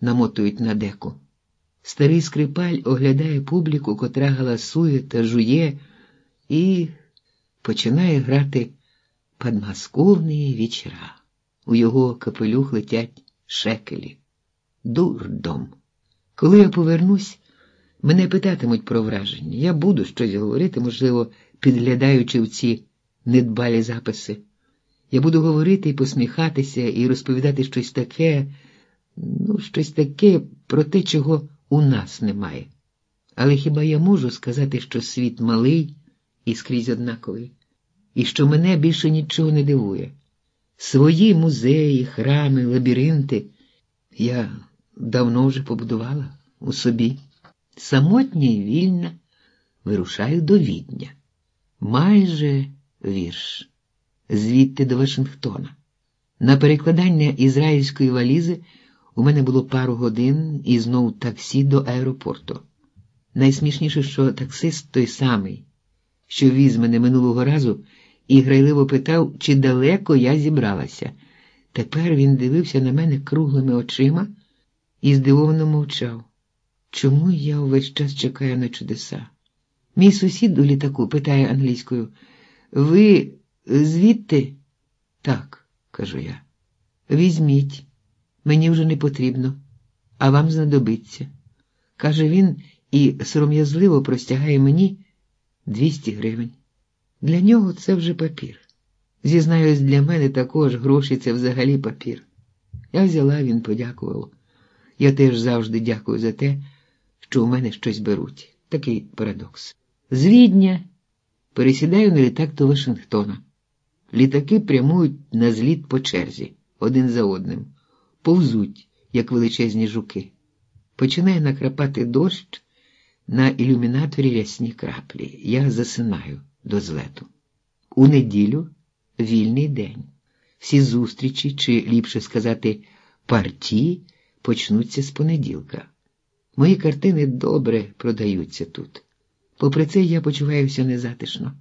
намотують на деку. Старий скрипаль оглядає публіку, котра галасує та жує, і починає грати подмосковні вечора. У його капелюх летять шекелі. Дурдом. Коли я повернусь, мене питатимуть про враження. Я буду щось говорити, можливо, підглядаючи в ці недбалі записи. Я буду говорити і посміхатися, і розповідати щось таке, ну, щось таке про те, чого у нас немає. Але хіба я можу сказати, що світ малий і скрізь однаковий, і що мене більше нічого не дивує? Свої музеї, храми, лабіринти я давно вже побудувала у собі. Самотня і вільна вирушаю до відня. Майже вірш, звідти до Вашингтона. На перекладання ізраїльської валізи у мене було пару годин і знов таксі до аеропорту. Найсмішніше, що таксист той самий, що віз мене минулого разу, і грайливо питав, чи далеко я зібралася. Тепер він дивився на мене круглими очима і здивовано мовчав. Чому я увесь час чекаю на чудеса? Мій сусід у літаку питає англійською, ви звідти? Так, кажу я. Візьміть, мені вже не потрібно, а вам знадобиться. каже він і сором'язливо простягає мені 200 гривень. Для нього це вже папір. Зізнаюсь, для мене також гроші це взагалі папір. Я взяла, він подякував. Я теж завжди дякую за те, що у мене щось беруть. Такий парадокс. З Відня пересідаю на літак до Вашингтона. Літаки прямують на зліт по черзі, один за одним, повзуть, як величезні жуки. Починає накрапати дощ на ілюмінаторі рясні краплі. Я засинаю до злету. У неділю вільний день. Всі зустрічі, чи ліпше сказати, партії почнуться з понеділка. Мої картини добре продаються тут. Попри це, я почуваюся незатишно.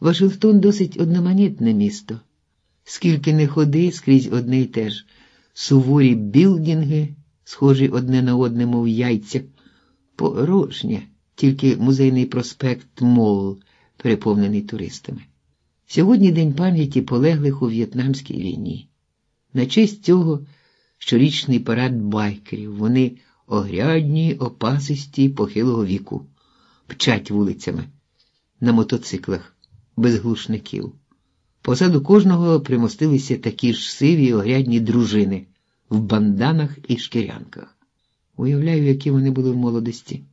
Вашингтон досить одноманітне місто. Скільки не ходи, скрізь одне й те ж. Суворі білдінги, схожі одне на одне, мов яйця, порожнє, тільки музейний проспект Мол, переповнений туристами. Сьогодні День пам'яті полеглих у В'єтнамській війні. На честь цього щорічний парад байкерів. Вони огрядні, опасисті похилого віку, пчать вулицями, на мотоциклах, без глушників. Позаду кожного примостилися такі ж сиві огрядні дружини в банданах і шкірянках. Уявляю, які вони були в молодості,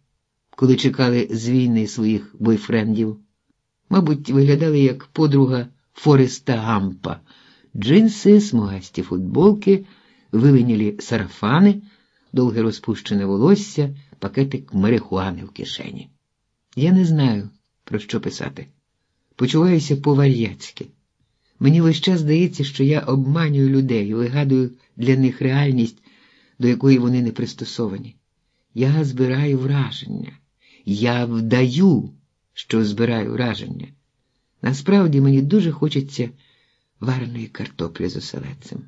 коли чекали з війни своїх бойфрендів. Мабуть, виглядали як подруга Фореста Гампа, джинси, смугасті футболки, виленілі сарафани довге розпущене волосся, пакетик марихуани в кишені. Я не знаю, про що писати. Почуваюся по-вар'яцьки. Мені весь час здається, що я обманюю людей, вигадую для них реальність, до якої вони не пристосовані. Я збираю враження, я вдаю, що збираю враження. Насправді мені дуже хочеться вареної картоплі з оселедцем.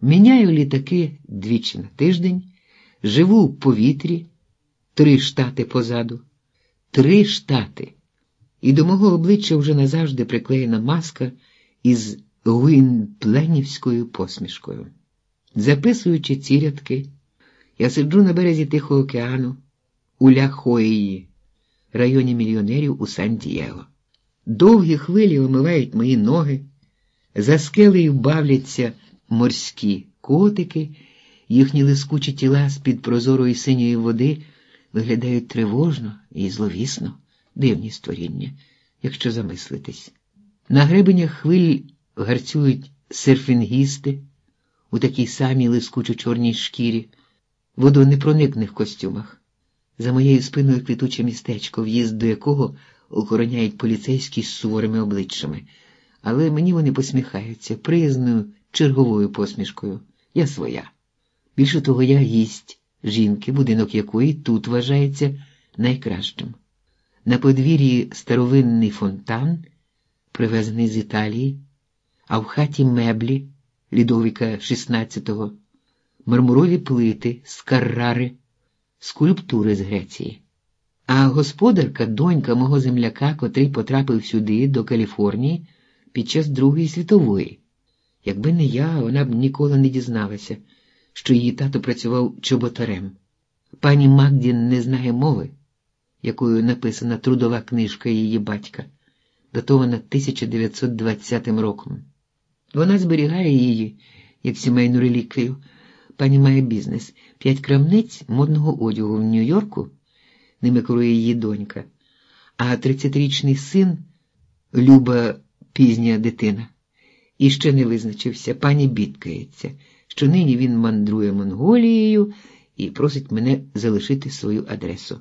Міняю літаки двічі на тиждень. Живу в повітрі, три штати позаду, три штати, і до мого обличчя вже назавжди приклеєна маска із гуінпленівською посмішкою. Записуючи ці рядки, я сиджу на березі Тихого океану у Ляхоїї, районі мільйонерів у Сан-Дієго. Довгі хвилі омивають мої ноги, за скелею бавляться морські котики. Їхні лискучі тіла з-під прозорої синьої води виглядають тривожно і зловісно, дивні створіння, якщо замислитись. На гребенях хвиль гарцюють серфінгісти у такій самій лискучо чорній шкірі, водонепроникних костюмах. За моєю спиною квітуче містечко, в'їзд до якого охороняють поліцейські з суворими обличчями, але мені вони посміхаються приязною черговою посмішкою. Я своя. Більше того, я гість жінки, будинок якої тут вважається найкращим. На подвір'ї старовинний фонтан, привезений з Італії, а в хаті меблі Лідовіка XVI, мармурові плити з Каррари, скульптури з Греції. А господарка, донька мого земляка, котрий потрапив сюди, до Каліфорнії, під час Другої світової. Якби не я, вона б ніколи не дізналася, що її тато працював чоботарем. Пані Магдін не знає мови, якою написана трудова книжка її батька, датована 1920 роком. Вона зберігає її як сімейну реліквію. Пані має бізнес, п'ять крамниць модного одягу в Нью-Йорку, ними керує її донька, а 30-річний син люба пізня дитина. І ще не визначився, пані бідкається, що нині він мандрує Монголією і просить мене залишити свою адресу.